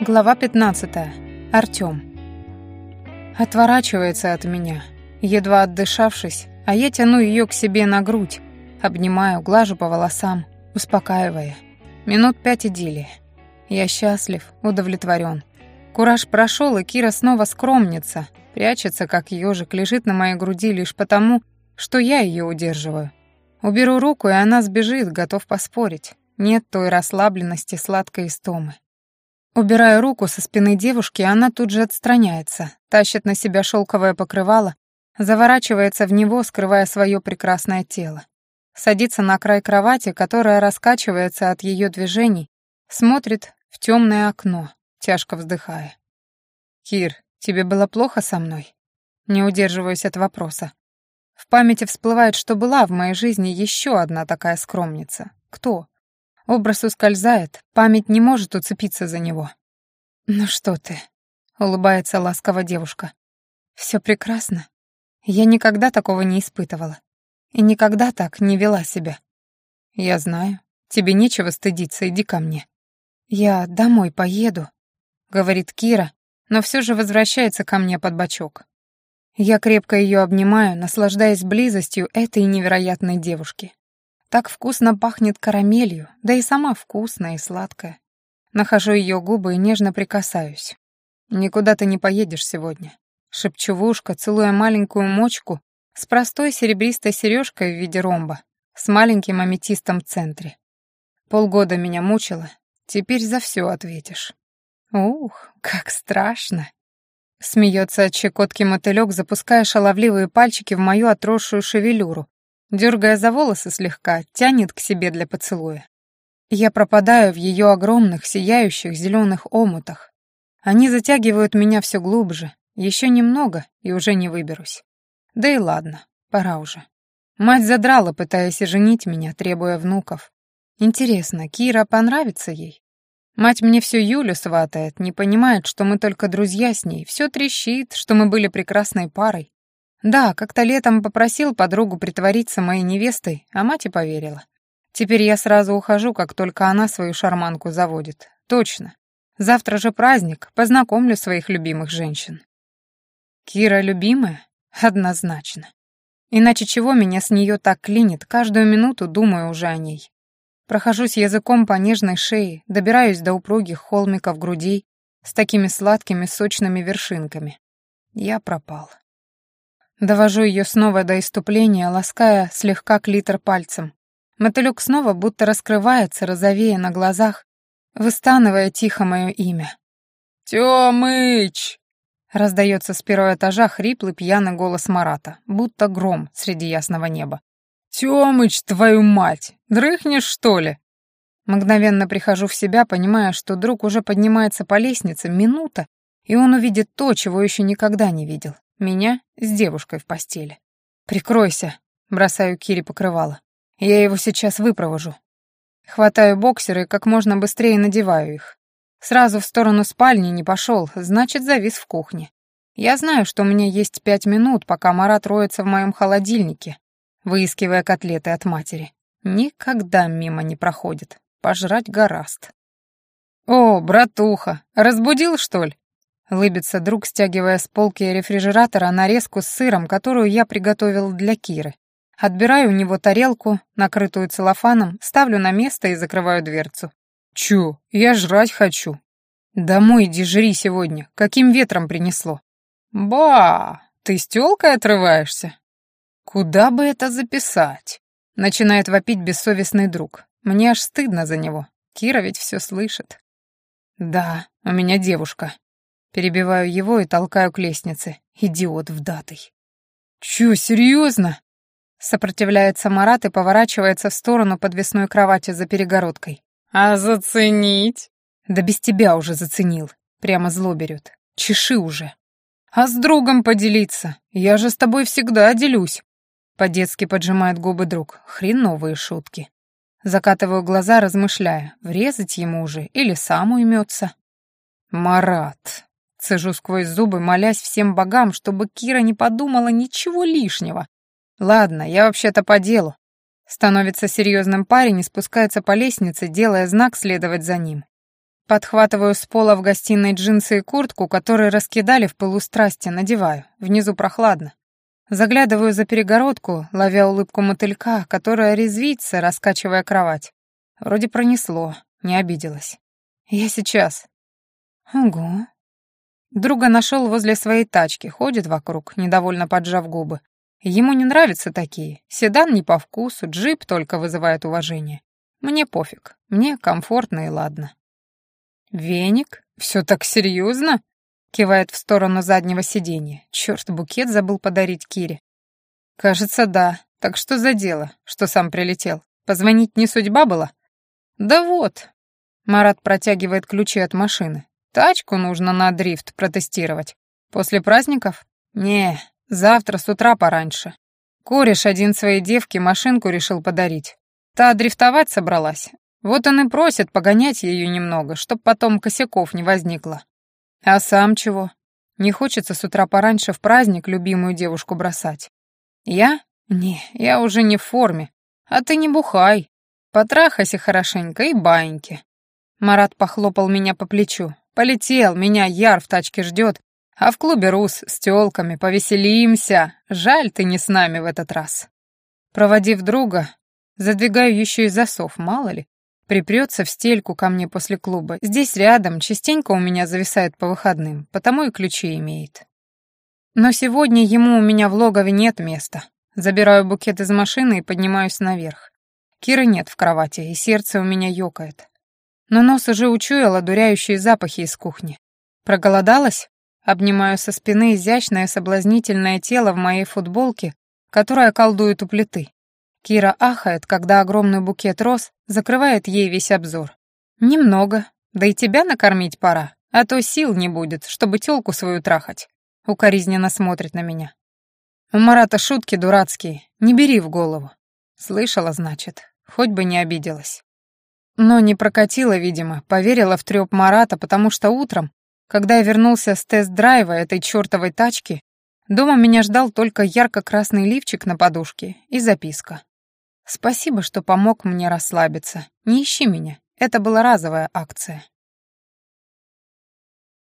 Глава 15. Артём. Отворачивается от меня, едва отдышавшись, а я тяну её к себе на грудь, обнимаю, глажу по волосам, успокаивая. Минут пять идиллии. Я счастлив, удовлетворен. Кураж прошел, и Кира снова скромница, прячется, как ежик, лежит на моей груди лишь потому, что я ее удерживаю. Уберу руку, и она сбежит, готов поспорить. Нет той расслабленности сладкой истомы. Убираю руку со спины девушки, и она тут же отстраняется, тащит на себя шелковое покрывало, заворачивается в него, скрывая свое прекрасное тело. Садится на край кровати, которая раскачивается от ее движений, смотрит в темное окно, тяжко вздыхая. «Кир, тебе было плохо со мной?» Не удерживаюсь от вопроса. В памяти всплывает, что была в моей жизни еще одна такая скромница. Кто? Образ ускользает, память не может уцепиться за него. «Ну что ты?» — улыбается ласково девушка. «Все прекрасно. Я никогда такого не испытывала. И никогда так не вела себя. Я знаю. Тебе нечего стыдиться, иди ко мне. Я домой поеду», — говорит Кира, но все же возвращается ко мне под бочок. Я крепко ее обнимаю, наслаждаясь близостью этой невероятной девушки. Так вкусно пахнет карамелью, да и сама вкусная и сладкая. Нахожу ее губы и нежно прикасаюсь. «Никуда ты не поедешь сегодня», — шепчу в ушко, целуя маленькую мочку с простой серебристой сережкой в виде ромба, с маленьким аметистом в центре. Полгода меня мучила, теперь за все ответишь. Ух, как страшно. Смеется от щекотки мотылек, запуская шаловливые пальчики в мою отросшую шевелюру, дергая за волосы слегка, тянет к себе для поцелуя. Я пропадаю в ее огромных, сияющих зеленых омутах. Они затягивают меня все глубже, еще немного, и уже не выберусь. Да и ладно, пора уже. Мать задрала, пытаясь женить меня, требуя внуков. Интересно, Кира понравится ей? Мать мне всю Юлю сватает, не понимает, что мы только друзья с ней, все трещит, что мы были прекрасной парой. Да, как-то летом попросил подругу притвориться моей невестой, а мать и поверила. Теперь я сразу ухожу, как только она свою шарманку заводит. Точно. Завтра же праздник, познакомлю своих любимых женщин. Кира любимая? Однозначно. Иначе чего меня с нее так клинит, каждую минуту думаю уже о ней. Прохожусь языком по нежной шее, добираюсь до упругих холмиков грудей с такими сладкими сочными вершинками. Я пропал. Довожу ее снова до иступления, лаская слегка клитор пальцем. Мотылек снова будто раскрывается, розовея на глазах, выстанывая тихо мое имя. «Тёмыч!» Раздается с первого этажа хриплый пьяный голос Марата, будто гром среди ясного неба. «Тёмыч, твою мать! Дрыхнешь, что ли?» Мгновенно прихожу в себя, понимая, что друг уже поднимается по лестнице, минута, и он увидит то, чего еще никогда не видел. Меня с девушкой в постели. «Прикройся», — бросаю Кире покрывало. «Я его сейчас выпровожу». Хватаю боксеры и как можно быстрее надеваю их. Сразу в сторону спальни не пошел, значит, завис в кухне. Я знаю, что у меня есть пять минут, пока Марат роется в моем холодильнике, выискивая котлеты от матери. Никогда мимо не проходит. Пожрать гораст. «О, братуха, разбудил, что ли?» Лыбится друг, стягивая с полки рефрижератора нарезку с сыром, которую я приготовил для Киры. Отбираю у него тарелку, накрытую целлофаном, ставлю на место и закрываю дверцу. «Чё? Я жрать хочу». «Домой иди жри сегодня. Каким ветром принесло?» «Ба! Ты с отрываешься?» «Куда бы это записать?» Начинает вопить бессовестный друг. Мне аж стыдно за него. Кира ведь всё слышит. «Да, у меня девушка. Перебиваю его и толкаю к лестнице. Идиот вдатый. «Чё, серьезно? Сопротивляется Марат и поворачивается в сторону подвесной кровати за перегородкой. «А заценить?» «Да без тебя уже заценил». Прямо зло берет. «Чеши уже». «А с другом поделиться? Я же с тобой всегда делюсь». По-детски поджимает губы друг. Хреновые шутки. Закатываю глаза, размышляя, врезать ему уже или сам уймется. «Марат», Цежу сквозь зубы, молясь всем богам, чтобы Кира не подумала ничего лишнего. Ладно, я вообще-то по делу. Становится серьезным парень и спускается по лестнице, делая знак следовать за ним. Подхватываю с пола в гостиной джинсы и куртку, которые раскидали в пылу страсти, надеваю. Внизу прохладно. Заглядываю за перегородку, ловя улыбку мотылька, которая резвится, раскачивая кровать. Вроде пронесло, не обиделась. Я сейчас. Ого. Друга нашел возле своей тачки, ходит вокруг, недовольно поджав губы. Ему не нравятся такие. Седан не по вкусу, джип только вызывает уважение. Мне пофиг, мне комфортно и ладно. «Веник? Все так серьезно?» Кивает в сторону заднего сиденья. Черт, букет забыл подарить Кире. «Кажется, да. Так что за дело, что сам прилетел? Позвонить не судьба была?» «Да вот». Марат протягивает ключи от машины. «Тачку нужно на дрифт протестировать. После праздников? Не, завтра с утра пораньше. Кореш один своей девке машинку решил подарить. Та дрифтовать собралась, вот он и просит погонять ее немного, чтоб потом косяков не возникло. А сам чего? Не хочется с утра пораньше в праздник любимую девушку бросать. Я? Не, я уже не в форме. А ты не бухай. Потрахайся хорошенько и баиньки. Марат похлопал меня по плечу. Полетел, меня Яр в тачке ждет, а в клубе Рус с тёлками повеселимся. Жаль, ты не с нами в этот раз. Проводив друга, задвигаю еще и засов, мало ли. Припрется в стельку ко мне после клуба. Здесь рядом, частенько у меня зависает по выходным, потому и ключи имеет. Но сегодня ему у меня в логове нет места. Забираю букет из машины и поднимаюсь наверх. Киры нет в кровати, и сердце у меня ёкает. Но нос уже учуял одуряющие запахи из кухни. Проголодалась? Обнимаю со спины изящное соблазнительное тело в моей футболке, которая колдует у плиты. Кира ахает, когда огромный букет роз закрывает ей весь обзор. «Немного. Да и тебя накормить пора, а то сил не будет, чтобы тёлку свою трахать». Укоризненно смотрит на меня. «У Марата шутки дурацкие, не бери в голову». Слышала, значит, хоть бы не обиделась. Но не прокатила, видимо, поверила в трёп Марата, потому что утром, когда я вернулся с тест-драйва этой чёртовой тачки, дома меня ждал только ярко-красный лифчик на подушке и записка. Спасибо, что помог мне расслабиться. Не ищи меня. Это была разовая акция.